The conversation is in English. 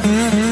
Mm-hmm.